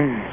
Mm-hmm.